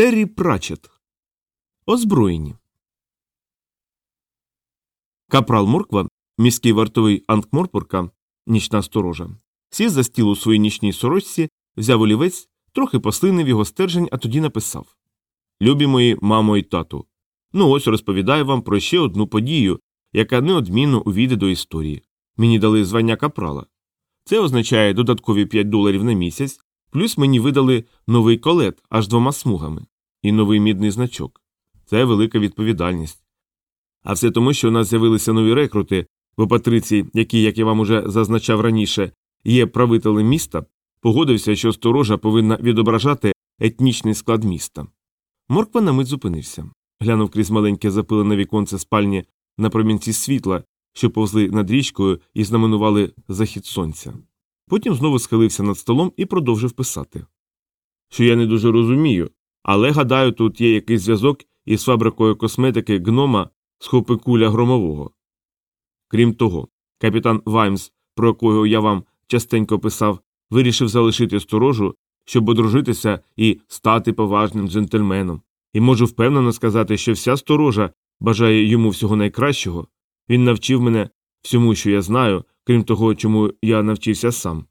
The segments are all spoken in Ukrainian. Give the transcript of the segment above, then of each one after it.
Террі Прачет. Озброєні. Капрал Морква, міський вартовий Анкморпурка, нічна сторожа, сів за стіл у своїй нічній сорочці, взяв олівець, трохи послинив його стержень, а тоді написав Любі мої, мамо і тату. Ну ось розповідаю вам про ще одну подію, яка неодмінно увійде до історії. Мені дали звання капрала. Це означає додаткові 5 доларів на місяць, плюс мені видали новий колет аж двома смугами, і новий мідний значок. Це велика відповідальність. А все тому, що у нас з'явилися нові рекрути, бо Патрицій, який, як я вам уже зазначав раніше, є правителем міста, погодився, що сторожа повинна відображати етнічний склад міста. Морква на мить зупинився, глянув крізь маленьке запилене віконце спальні на промінці світла, що повзли над річкою і знаменували захід сонця. Потім знову схилився над столом і продовжив писати. Що я не дуже розумію, але гадаю, тут є якийсь зв'язок із фабрикою косметики гнома з хопикуля громового. Крім того, капітан Ваймс, про якого я вам частенько писав, вирішив залишити сторожу, щоб одружитися і стати поважним джентльменом, і можу впевнено сказати, що вся сторожа бажає йому всього найкращого. Він навчив мене всьому, що я знаю, крім того, чому я навчився сам.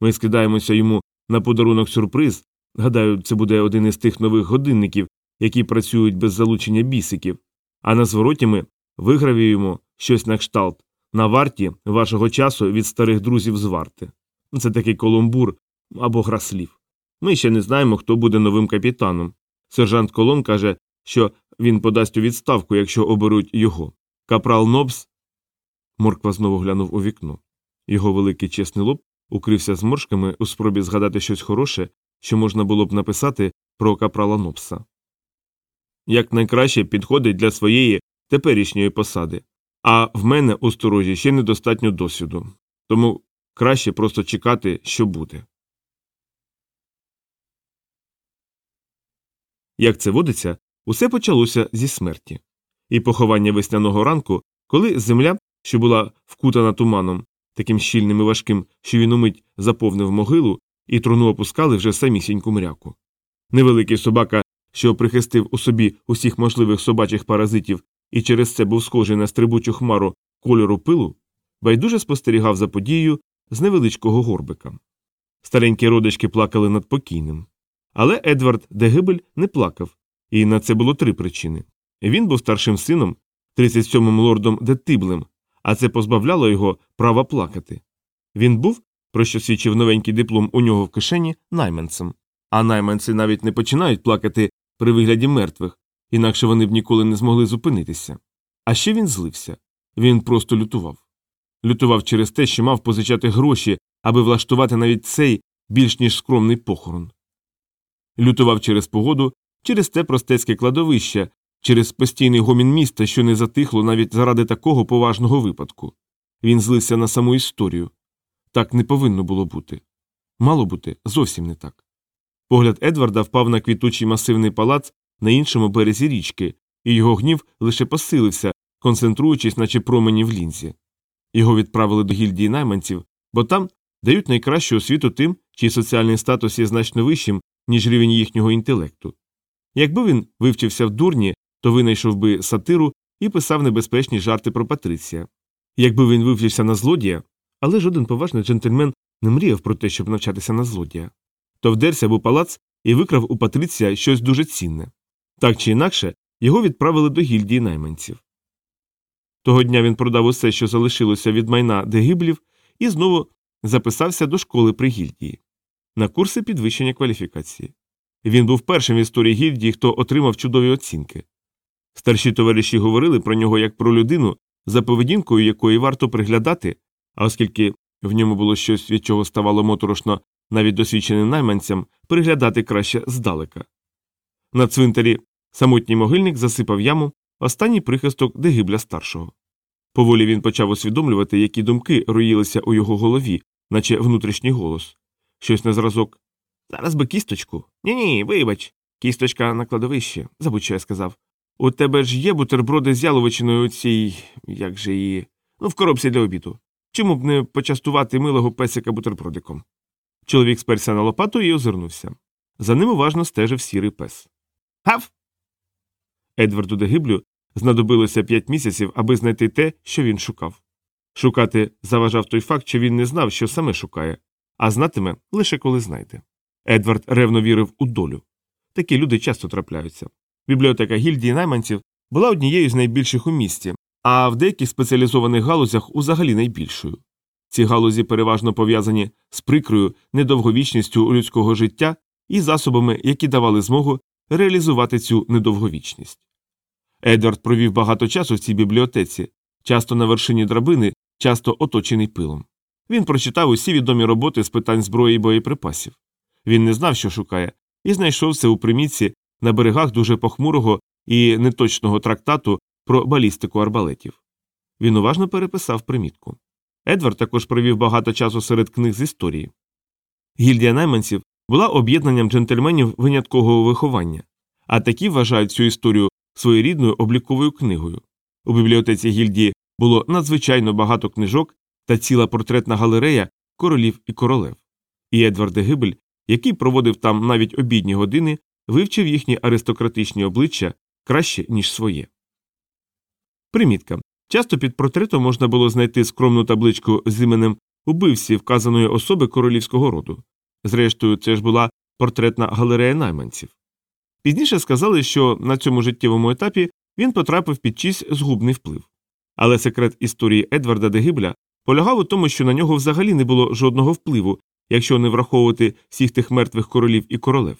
Ми скидаємося йому на подарунок сюрприз. Гадаю, це буде один із тих нових годинників, які працюють без залучення бісиків, а на звороті ми вигравіюємо щось на кшталт на варті вашого часу від старих друзів з варти. Це такий коломбур або гра слів. Ми ще не знаємо, хто буде новим капітаном. Сержант Колон каже, що він подасть у відставку, якщо оберуть його. Капрал Нобс. Морква знову глянув у вікно. Його великий чесний лоб укрився зморшками у спробі згадати щось хороше, що можна було б написати про капрала Нобса. Як найкраще підходить для своєї теперішньої посади, а в мене у сторожі ще недостатньо досвіду, тому краще просто чекати, що буде. Як це водиться, усе почалося зі смерті. І поховання весняного ранку, коли земля, що була вкутана туманом, таким щільним і важким, що він умить заповнив могилу, і труну опускали вже самісіньку мряку. Невеликий собака, що прихистив у собі усіх можливих собачих паразитів і через це був схожий на стрибучу хмару кольору пилу, байдуже спостерігав за подією з невеличкого горбика. Старенькі родички плакали над покійним. Але Едвард Дегибель не плакав, і на це було три причини. Він був старшим сином, 37-м лордом Детиблем, а це позбавляло його права плакати. Він був, про що свідчив новенький диплом у нього в кишені, найманцем. А найманці навіть не починають плакати при вигляді мертвих, інакше вони б ніколи не змогли зупинитися. А ще він злився він просто лютував. Лютував через те, що мав позичати гроші, аби влаштувати навіть цей більш ніж скромний похорон. Лютував через погоду, через те простецьке кладовище, через постійний гомін міста, що не затихло навіть заради такого поважного випадку. Він злився на саму історію. Так не повинно було бути. Мало бути зовсім не так. Погляд Едварда впав на квітучий масивний палац на іншому березі річки, і його гнів лише посилився, концентруючись, наче промені в лінзі. Його відправили до гільдії найманців, бо там дають найкращу освіту тим, чий соціальний статус є значно вищим, ніж рівень їхнього інтелекту. Якби він вивчився в дурні, то винайшов би сатиру і писав небезпечні жарти про Патриція. Якби він вивчився на злодія, але жоден поважний джентльмен не мріяв про те, щоб навчатися на злодія, то вдерся у палац і викрав у Патриція щось дуже цінне. Так чи інакше, його відправили до гільдії найманців. Того дня він продав усе, що залишилося від майна дегиблів, і знову записався до школи при гільдії на курси підвищення кваліфікації. Він був першим в історії гільдії, хто отримав чудові оцінки. Старші товариші говорили про нього як про людину, за поведінкою якої варто приглядати, а оскільки в ньому було щось, від чого ставало моторошно навіть досвідченим найманцям, приглядати краще здалека. На цвинтарі самотній могильник засипав яму останній прихисток дегибля старшого. Поволі він почав усвідомлювати, які думки роїлися у його голові, наче внутрішній голос. Щось на зразок. Зараз би кісточку. Ні ні, вибач. Кісточка на кладовищі, забудь, що я сказав. У тебе ж є бутерброди з яловичиною у цій. як же її. Ну, в коробці для обіду. Чому б не почастувати милого песика бутербродиком? Чоловік сперся на лопату і озирнувся. За ним уважно стежив сірий пес. Гав. Едварду де Гиблю знадобилося п'ять місяців, аби знайти те, що він шукав. Шукати заважав той факт, що він не знав, що саме шукає, а знатиме лише коли знайде. Едвард ревно вірив у долю. Такі люди часто трапляються. Бібліотека гільдії найманців була однією з найбільших у місті, а в деяких спеціалізованих галузях узагалі найбільшою. Ці галузі переважно пов'язані з прикрою недовговічністю людського життя і засобами, які давали змогу реалізувати цю недовговічність. Едвард провів багато часу в цій бібліотеці, часто на вершині драбини, часто оточений пилом. Він прочитав усі відомі роботи з питань зброї і боєприпасів. Він не знав, що шукає, і знайшов це у примітці на берегах дуже похмурого і неточного трактату про балістику арбалетів. Він уважно переписав примітку. Едвард також провів багато часу серед книг з історії. Гільдія найманців була об'єднанням джентльменів виняткового виховання, а такі вважають цю історію своєрідною обліковою книгою. У бібліотеці гільдії було надзвичайно багато книжок та ціла портретна галерея королів і королев. І Едвард Гибель, який проводив там навіть обідні години, вивчив їхні аристократичні обличчя краще, ніж своє. Примітка. Часто під портретом можна було знайти скромну табличку з іменем убивці вказаної особи королівського роду. Зрештою, це ж була портретна галерея найманців. Пізніше сказали, що на цьому життєвому етапі він потрапив під чийсь згубний вплив. Але секрет історії Едварда де Гибля полягав у тому, що на нього взагалі не було жодного впливу, якщо не враховувати всіх тих мертвих королів і королев.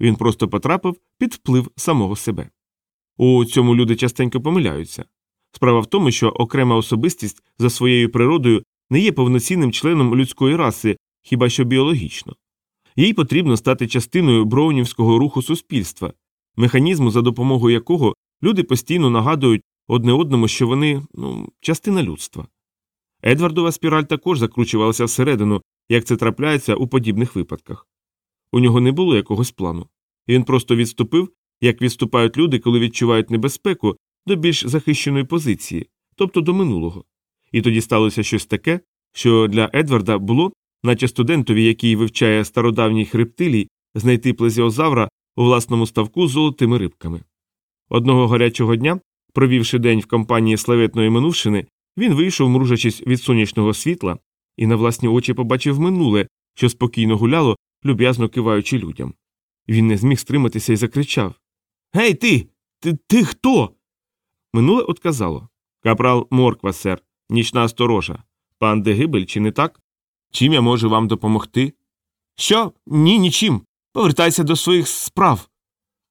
Він просто потрапив під вплив самого себе. У цьому люди частенько помиляються. Справа в тому, що окрема особистість за своєю природою не є повноцінним членом людської раси, хіба що біологічно. Їй потрібно стати частиною броунівського руху суспільства, механізму, за допомогою якого люди постійно нагадують одне одному, що вони ну, частина людства. Едвардова спіраль також закручувалася всередину, як це трапляється у подібних випадках. У нього не було якогось плану. Він просто відступив, як відступають люди, коли відчувають небезпеку до більш захищеної позиції, тобто до минулого. І тоді сталося щось таке, що для Едварда було, наче студентові, який вивчає стародавніх рептилій, знайти плезіозавра у власному ставку з золотими рибками. Одного гарячого дня, провівши день в компанії славетної минувшини, він вийшов, мружачись від сонячного світла, і на власні очі побачив минуле, що спокійно гуляло, люб'язно киваючи людям. Він не зміг стриматися і закричав Гей, ти! Ти ти хто? Минуле отказало Капрал Морква, сер, нічна сторожа. Пан Дегибель, чи не так? Чим я можу вам допомогти? Що? Ні, нічим. Повертайся до своїх справ.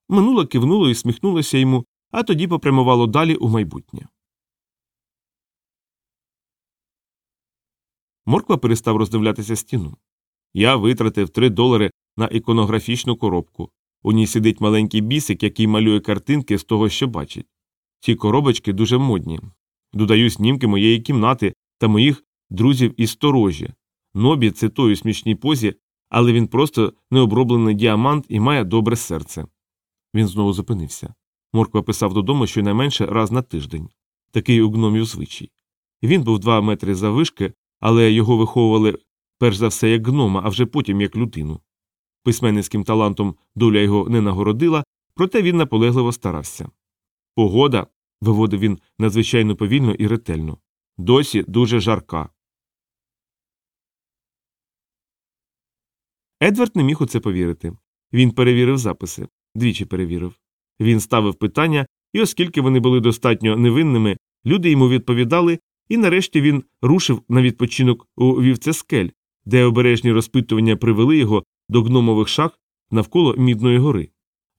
Минуле кивнуло і сміхнулося йому, а тоді попрямувало далі у майбутнє. Морква перестав роздивлятися стіну. Я витратив три долари на іконографічну коробку. У ній сидить маленький бісик, який малює картинки з того, що бачить. Ці коробочки дуже модні. Додаю снімки моєї кімнати та моїх друзів із сторожі. Нобі це той у смішній позі, але він просто необроблений діамант і має добре серце. Він знову зупинився. Морква писав додому щонайменше раз на тиждень. Такий у гномів звичай. Він був два метри заввишки, але його виховували перш за все як гнома, а вже потім як людину. Письменницьким талантом доля його не нагородила, проте він наполегливо старався. Погода, виводив він надзвичайно повільно і ретельно, досі дуже жарка. Едвард не міг у це повірити. Він перевірив записи, двічі перевірив. Він ставив питання, і оскільки вони були достатньо невинними, люди йому відповідали, і нарешті він рушив на відпочинок у Вівцескель, де обережні розпитування привели його до гномових шах навколо Мідної гори,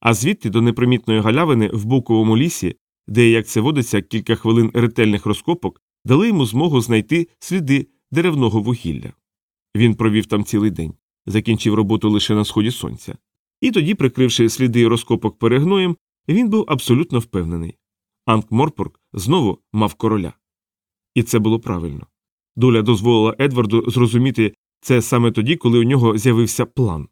а звідти до непримітної галявини в буковому лісі, де, як це водиться, кілька хвилин ретельних розкопок дали йому змогу знайти сліди деревного вугілля. Він провів там цілий день, закінчив роботу лише на сході сонця. І тоді, прикривши сліди розкопок перегноєм, він був абсолютно впевнений. Анк Морпург знову мав короля. І це було правильно. Доля дозволила Едварду зрозуміти це саме тоді, коли у нього з'явився план.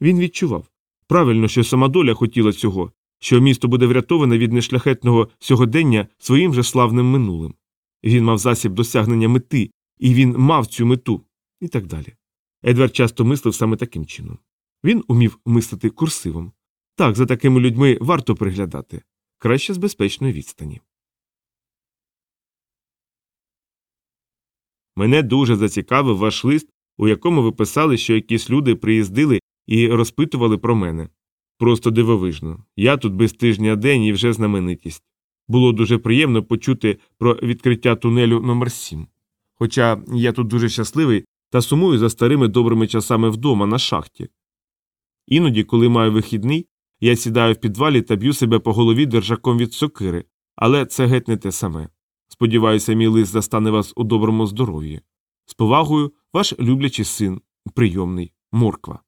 Він відчував правильно, що сама доля хотіла цього, що місто буде врятоване від нешляхетного сьогодення своїм же славним минулим. Він мав засіб досягнення мети, і він мав цю мету, і так далі. Едвард часто мислив саме таким чином. Він умів мислити курсивом. Так, за такими людьми варто приглядати. Краще з безпечної відстані. Мене дуже зацікавив ваш лист, у якому ви писали, що якісь люди приїздили і розпитували про мене. Просто дивовижно. Я тут без тижня день і вже знаменитість. Було дуже приємно почути про відкриття тунелю номер 7 Хоча я тут дуже щасливий та сумую за старими добрими часами вдома на шахті. Іноді, коли маю вихідний, я сідаю в підвалі та б'ю себе по голові держаком від сокири, але це геть не те саме. Сподіваюся, мій лист застане вас у доброму здоров'ї. З повагою, ваш люблячий син, прийомний, морква.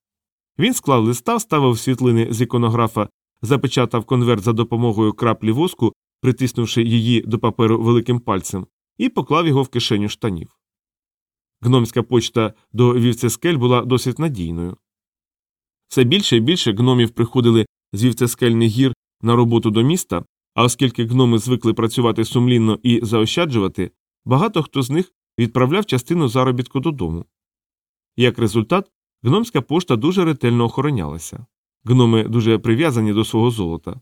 Він склав листа, вставив світлини з іконографа, запечатав конверт за допомогою краплі воску, притиснувши її до паперу великим пальцем, і поклав його в кишеню штанів. Гномська почта до вівцескель була досить надійною. Все більше і більше гномів приходили з вівцескельних гір на роботу до міста, а оскільки гноми звикли працювати сумлінно і заощаджувати, багато хто з них відправляв частину заробітку додому. Як результат, гномська пошта дуже ретельно охоронялася. Гноми дуже прив'язані до свого золота.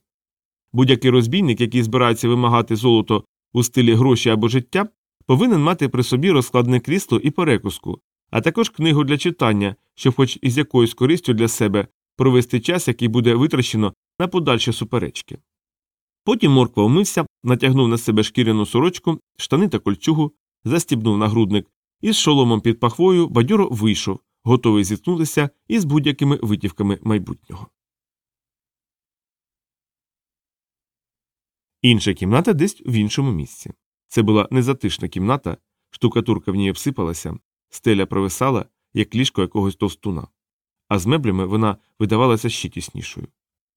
Будь-який розбійник, який збирається вимагати золото у стилі гроші або життя, повинен мати при собі розкладне крісло і перекуску, а також книгу для читання, щоб хоч із якоюсь користю для себе провести час, який буде витрачено на подальші суперечки. Потім морква умився, натягнув на себе шкіряну сорочку, штани та кольчугу, застібнув нагрудник і з шоломом під пахвою бадьоро вийшов, готовий зіткнутися із будь-якими витівками майбутнього. Інша кімната десь в іншому місці. Це була незатишна кімната, штукатурка в ній обсипалася, стеля провисала, як ліжко якогось товстуна, а з меблями вона видавалася ще тіснішою.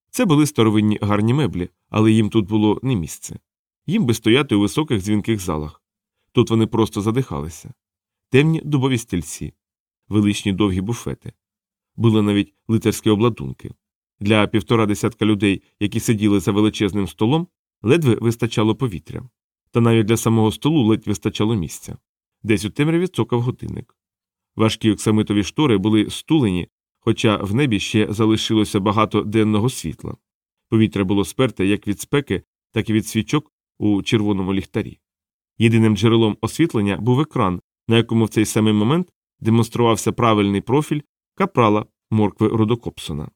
Це були старовинні гарні меблі, але їм тут було не місце. Їм би стояти у високих дзвінких залах. Тут вони просто задихалися. Темні дубові стільці, величні довгі буфети. Були навіть лицарські обладунки. Для півтора десятка людей, які сиділи за величезним столом, ледве вистачало повітря. Та навіть для самого столу ледь вистачало місця. Десь у темряві цокав годинник. Важкі оксамитові штори були стулені, хоча в небі ще залишилося багато денного світла. Повітря було сперте як від спеки, так і від свічок у червоному ліхтарі. Єдиним джерелом освітлення був екран, на якому в цей самий момент демонструвався правильний профіль капрала моркви Родокопсона.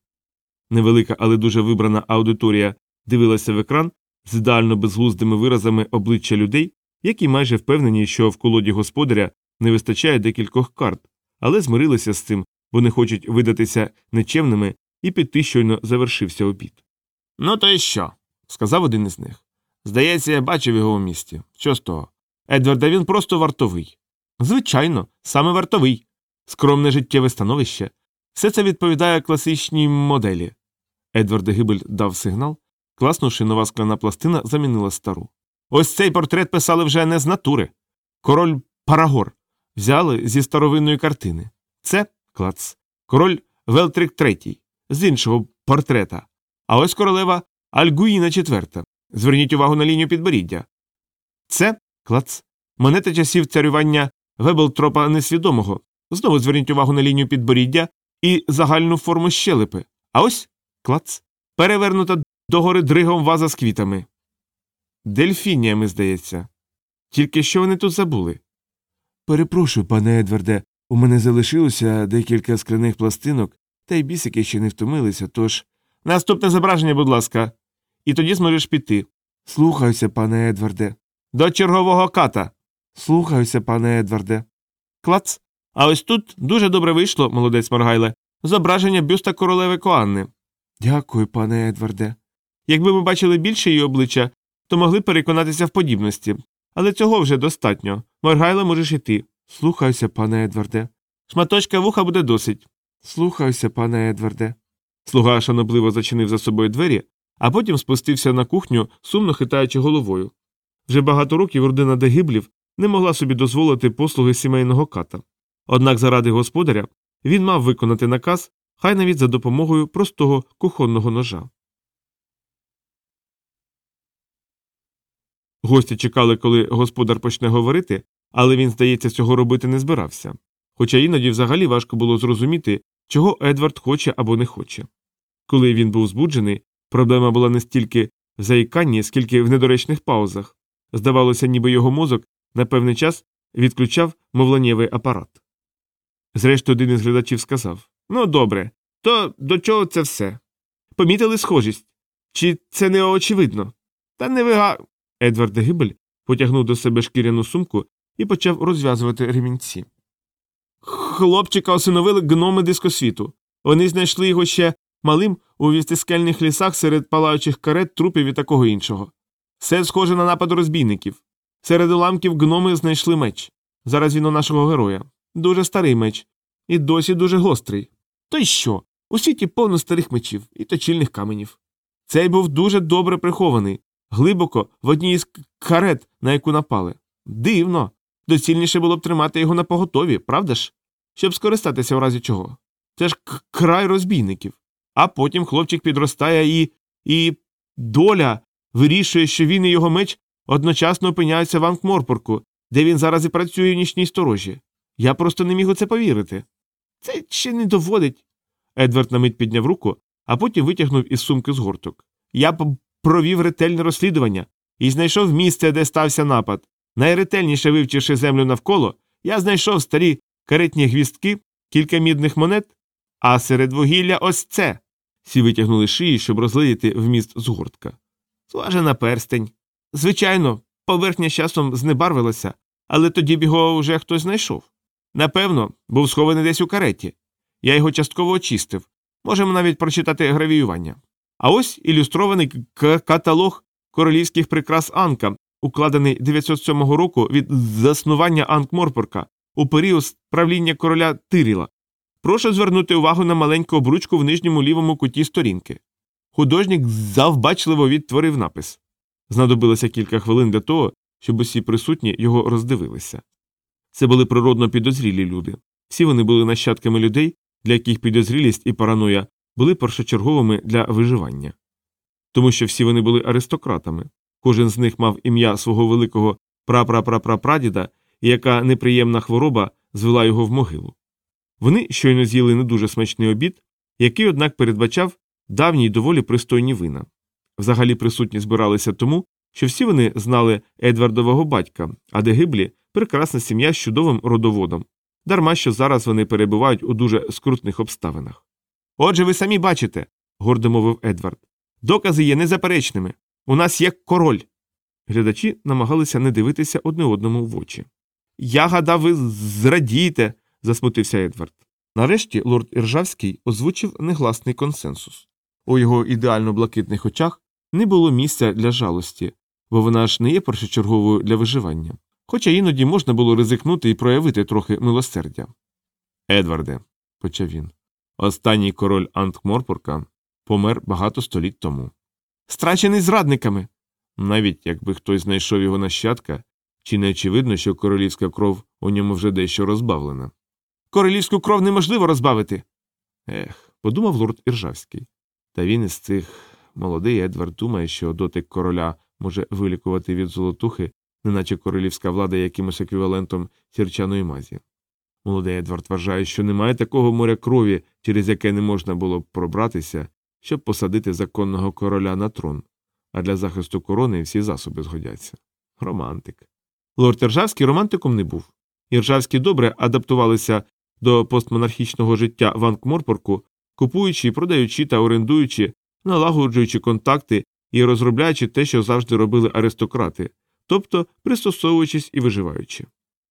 Невелика, але дуже вибрана аудиторія дивилася в екран з ідеально безглуздими виразами обличчя людей, які майже впевнені, що в колоді господаря не вистачає декількох карт, але змирилися з цим, бо не хочуть видатися нечемними і піти щойно завершився обід. Ну, то й що? сказав один із них. Здається, я бачив його у місті. Що з того? Едварда, він просто вартовий. Звичайно, саме вартовий, скромне життєве становище. Все це відповідає класичній моделі. Едвард Гибель дав сигнал, класнувши нова скляна пластина, замінила стару. Ось цей портрет писали вже не з натури. Король Парагор взяли зі старовинної картини. Це клац. Король Велтрик третій, з іншого портрета. А ось королева Альгуїна IV. Зверніть увагу на лінію підборіддя. Це клац. Монета часів царювання Вебелтропа несвідомого. Знову зверніть увагу на лінію підборіддя і загальну форму щелепи. А ось клац. Перевернута догори дригом ваза з квітами. Дельфініями, здається. Тільки що вони тут забули? Перепрошую, пане Едварде, у мене залишилося декілька скляних пластинок, та й бісики ще не втомилися, тож. Наступне зображення, будь ласка, і тоді зможеш піти. Слухаюся, пане Едварде. До чергового ката. Слухаюся, пане Едварде. Клац. А ось тут дуже добре вийшло, молодець Моргайле, зображення бюста королеви Коанни. Дякую, пане Едварде. Якби ми бачили більше її обличчя, то могли переконатися в подібності. Але цього вже достатньо. Моргайле можеш іти. Слухаюся, пане Едварде. Шматочка вуха буде досить. Слухаюся, пане Едварде. Слуга шанобливо зачинив за собою двері, а потім спустився на кухню, сумно хитаючи головою. Вже багато років родина Дегиблів не могла собі дозволити послуги сімейного ката. Однак заради господаря він мав виконати наказ, хай навіть за допомогою простого кухонного ножа. Гості чекали, коли господар почне говорити, але він, здається, цього робити не збирався. Хоча іноді взагалі важко було зрозуміти, чого Едвард хоче або не хоче. Коли він був збуджений, проблема була не стільки в заїканні, скільки в недоречних паузах. Здавалося, ніби його мозок на певний час відключав мовленнєвий апарат. Зрештою, один із глядачів сказав Ну, добре, то до чого це все? Помітили схожість? Чи це не очевидно? Та не вига. Едвард Гибель потягнув до себе шкіряну сумку і почав розв'язувати ремінці. Хлопчика осиновили гноми дискосвіту. Вони знайшли його ще малим у вістискельних лісах серед палаючих карет, трупів і такого іншого. Все схоже на напад розбійників. Серед уламків гноми знайшли меч. Зараз він у нашого героя. Дуже старий меч. І досі дуже гострий. То й що? У світі повно старих мечів і точильних каменів. Цей був дуже добре прихований, глибоко в одній із карет, на яку напали. Дивно. Доцільніше було б тримати його на поготові, правда ж? Щоб скористатися в разі чого. Це ж край розбійників. А потім хлопчик підростає і. і. доля вирішує, що він і його меч одночасно опиняються в Анкморпорку, де він зараз і працює в нічній сторожі. Я просто не міг у це повірити. Це ще не доводить. Едвард на мить підняв руку, а потім витягнув із сумки згорток. Я п- провів ретельне розслідування і знайшов місце, де стався напад. Найретельніше вивчивши землю навколо, я знайшов старі каретні гвістки, кілька мідних монет, а серед вугілля ось це. Всі витягнули шиї, щоб розглядіти вміст згортка. Схоже на перстень. Звичайно, поверхня з часом знебарвилася, але тоді б його вже хтось знайшов. Напевно, був схований десь у кареті. Я його частково очистив. Можемо навіть прочитати гравіювання. А ось ілюстрований каталог королівських прикрас Анка, укладений 907 року від заснування Анкморпорка у період правління короля Тиріла. Прошу звернути увагу на маленьку обручку в нижньому лівому куті сторінки. Художник завбачливо відтворив напис. Знадобилося кілька хвилин для того, щоб усі присутні його роздивилися. Це були природно підозрілі люди. Всі вони були нащадками людей, для яких підозрілість і параноя були першочерговими для виживання. Тому що всі вони були аристократами. Кожен з них мав ім'я свого великого прапрапрапрапрадіда, і яка неприємна хвороба звела його в могилу. Вони щойно з'їли не дуже смачний обід, який, однак, передбачав давні й доволі пристойні вина. Взагалі присутні збиралися тому, що всі вони знали Едвардового батька, а де гиблі прекрасна сім'я з чудовим родоводом, дарма що зараз вони перебувають у дуже скрутних обставинах. Отже, ви самі бачите, гордо мовив Едвард. Докази є незаперечними. У нас є король. Глядачі намагалися не дивитися одне одному в очі. Я гадав, ви зрадієте, засмутився Едвард. Нарешті лорд Іржавський озвучив негласний консенсус. У його ідеально блакитних очах не було місця для жалості, бо вона ж не є першочерговою для виживання. Хоча іноді можна було ризикнути і проявити трохи милосердя. Едварде, почав він, останній король Анкморпорка помер багато століть тому. Страчений зрадниками. Навіть якби хтось знайшов його нащадка, чи не очевидно, що королівська кров у ньому вже дещо розбавлена. Королівську кров неможливо розбавити. Ех, подумав лорд Іржавський. Та він із цих молодий Едвард думає, що дотик короля може вилікувати від золотухи, неначе королівська влада якимось еквівалентом сірчаної мазі. Молодий Едвард вважає, що немає такого моря крові, через яке не можна було б пробратися, щоб посадити законного короля на трон, а для захисту корони всі засоби згодяться. Романтик. Лорд Іржавський романтиком не був. Іржавські добре адаптувалися до постмонархічного життя в Анкморпорку, купуючи, продаючи та орендуючи, налагоджуючи контакти і розробляючи те, що завжди робили аристократи, тобто пристосовуючись і виживаючи.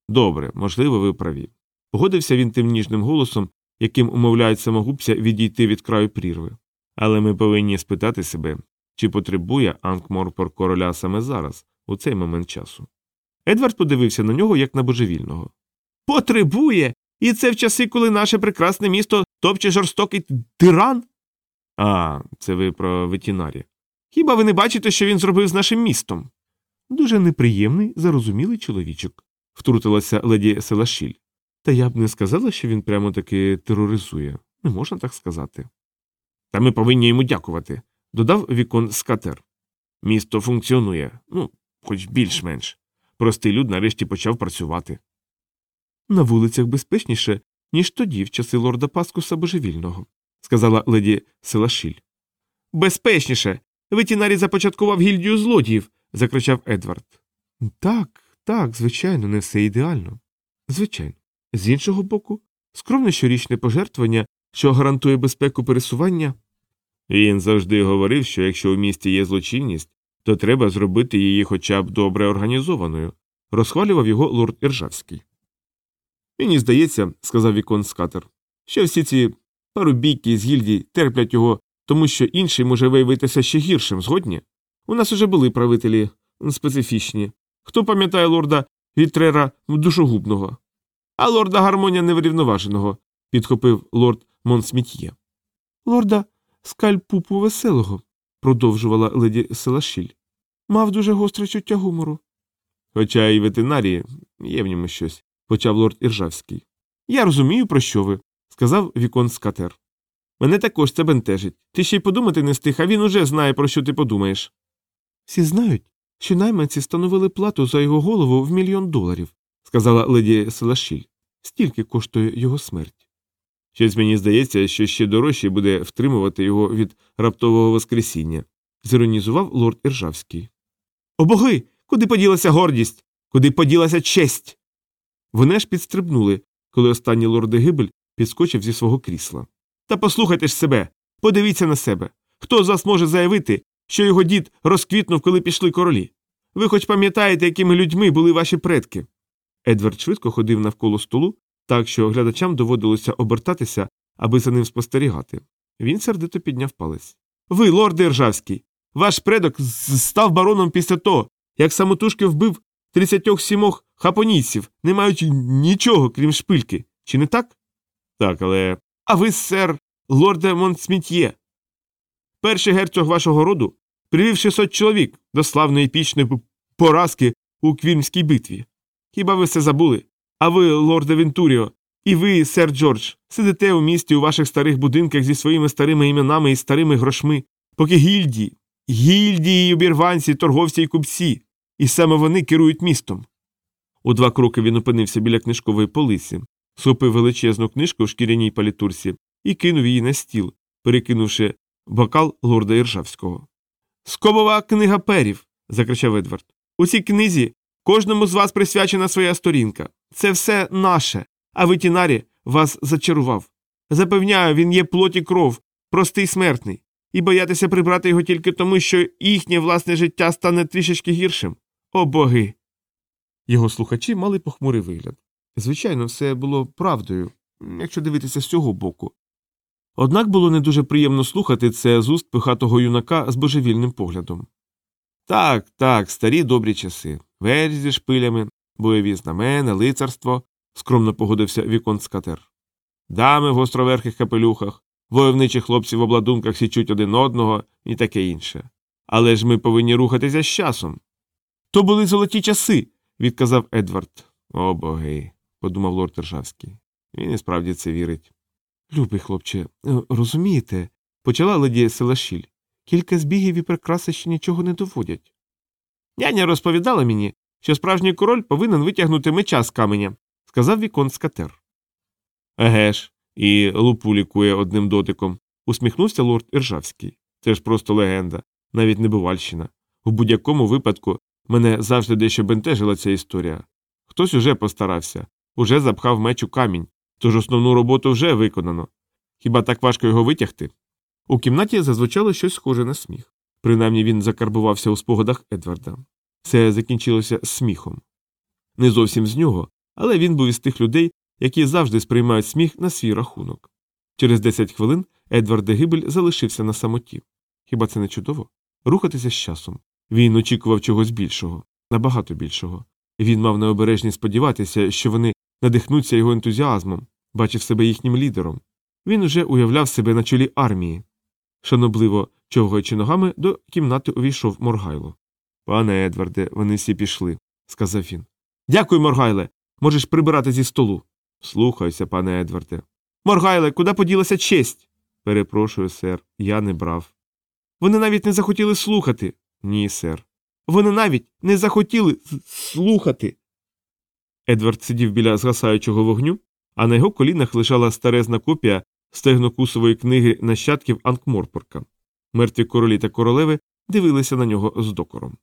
Добре, можливо, ви праві. Погодився він тим ніжним голосом, яким умовляють самогубця відійти від краю прірви. Але ми повинні спитати себе, чи потребує Анкморпор короля саме зараз, у цей момент часу. Едвард подивився на нього як на божевільного. Потребує. І це в часи, коли наше прекрасне місто топче жорстокий тиран? А, це ви про ветінарі. Хіба ви не бачите, що він зробив з нашим містом? Дуже неприємний, зарозумілий чоловічок, втрутилася леді Селашіль. Та я б не сказала, що він прямо таки тероризує. Не можна так сказати. Та ми повинні йому дякувати, додав вікон Скатер. Місто функціонує, ну, хоч більш-менш. Простий люд нарешті почав працювати. На вулицях безпечніше, ніж тоді, в часи лорда Паскуса Божевільного, сказала леді Селашіль. безпечніше. Ветінарій започаткував гільдію злодіїв. закричав Едвард. Так, так, звичайно, не все ідеально. Звичайно. З іншого боку, скромне щорічне пожертвування, що гарантує безпеку пересування. Він завжди говорив, що якщо у місті є злочинність, то треба зробити її хоча б добре організованою, розхвалював його лорд Іржавський. Мені здається, сказав Вікон Скатер, що всі ці парубійки з гільдій терплять його, тому що інший може виявитися ще гіршим, згодні? У нас уже були правителі специфічні. Хто пам'ятає лорда Вітрера душогубного? А лорда Гармонія неврівноваженого, підхопив лорд Монсмітьє. Лорда скальпупу веселого, продовжувала леді Селашіль. Мав дуже гостре чуття гумору. Хоча і ветеринарії є в ньому щось, почав лорд Іржавський. Я розумію, про що ви, сказав Вікон Скатер. Мене також це бентежить. Ти ще й подумати не стих, а він уже знає, про що ти подумаєш. Всі знають, що найманці становили плату за його голову в мільйон доларів, сказала леді Селашіль. Стільки коштує його смерть. Щось мені здається, що ще дорожче буде втримувати його від раптового воскресіння, зіронізував лорд Іржавський. О боги! Куди поділася гордість? Куди поділася честь? Вони аж підстрибнули, коли останній лорд Гибель підскочив зі свого крісла. Та послухайте ж себе, подивіться на себе. Хто з вас може заявити, що його дід розквітнув, коли пішли королі? Ви хоч пам'ятаєте, якими людьми були ваші предки? Едвард швидко ходив навколо столу, так що глядачам доводилося обертатися, аби за ним спостерігати. Він сердито підняв палець. Ви, лорде Ржавський, ваш предок став бароном після того, як самотужки вбив 37 хапонійців, не маючи нічого, крім шпильки. Чи не так? Так, але. А ви, сер, лорде Монсмітьє. Перший герцог вашого роду привів 600 чоловік до славної епічної п- поразки у Квірмській битві. Хіба ви все забули? А ви, лорде Вентуріо, і ви, сер Джордж, сидите у місті у ваших старих будинках зі своїми старими іменами і старими грошми, поки гільдії, гільдії, обірванці, торговці і купці, і саме вони керують містом. У два кроки він опинився біля книжкової полиці, схопив величезну книжку в шкіряній палітурці і кинув її на стіл, перекинувши бокал лорда Іржавського. Скобова книга перів. закричав Едвард. У цій книзі кожному з вас присвячена своя сторінка. Це все наше, а ветінарі вас зачарував. Запевняю, він є плоті кров, простий смертний, і боятися прибрати його тільки тому, що їхнє власне життя стане трішечки гіршим. О боги. Його слухачі мали похмурий вигляд. Звичайно, все було правдою, якщо дивитися з цього боку. Однак було не дуже приємно слухати це з уст пихатого юнака з божевільним поглядом. Так, так, старі добрі часи. Вежі зі шпилями, бойові знамена, лицарство, скромно погодився Вікон Скатер. Дами в гостроверхих капелюхах, войовничі хлопці в обладунках січуть один одного і таке інше. Але ж ми повинні рухатися з часом. То були золоті часи, відказав Едвард. О боги, подумав лорд Ржавський. Він і справді це вірить. Любий хлопче, е, розумієте, почала леді Селашіль. Кілька збігів і прикраси ще нічого не доводять. Няня розповідала мені, що справжній король повинен витягнути меча з каменя, сказав Вікон Скатер. Еге ж, і лупу лікує одним дотиком, усміхнувся лорд Іржавський. Це ж просто легенда, навіть небувальщина. У будь-якому випадку мене завжди дещо бентежила ця історія. Хтось уже постарався, уже запхав меч у камінь, тож основну роботу вже виконано. Хіба так важко його витягти? У кімнаті зазвучало щось схоже на сміх. Принаймні він закарбувався у спогадах Едварда. Це закінчилося сміхом. Не зовсім з нього, але він був із тих людей, які завжди сприймають сміх на свій рахунок. Через 10 хвилин Едвард де Гибель залишився на самоті. Хіба це не чудово? Рухатися з часом. Він очікував чогось більшого, набагато більшого. Він мав необережність сподіватися, що вони надихнуться його ентузіазмом, бачив себе їхнім лідером. Він уже уявляв себе на чолі армії. Шанобливо човгаючи ногами, до кімнати увійшов Моргайло. Пане Едварде, вони всі пішли, сказав він. Дякую, Моргайле. Можеш прибирати зі столу. Слухайся, пане Едварде. Моргайле, куди поділася честь? Перепрошую, сер, я не брав. Вони навіть не захотіли слухати. Ні, сер. Вони навіть не захотіли слухати. Едвард сидів біля згасаючого вогню, а на його колінах лежала старезна копія стегнокусової книги нащадків Анкморпорка. Мертві королі та королеви дивилися на нього з докором.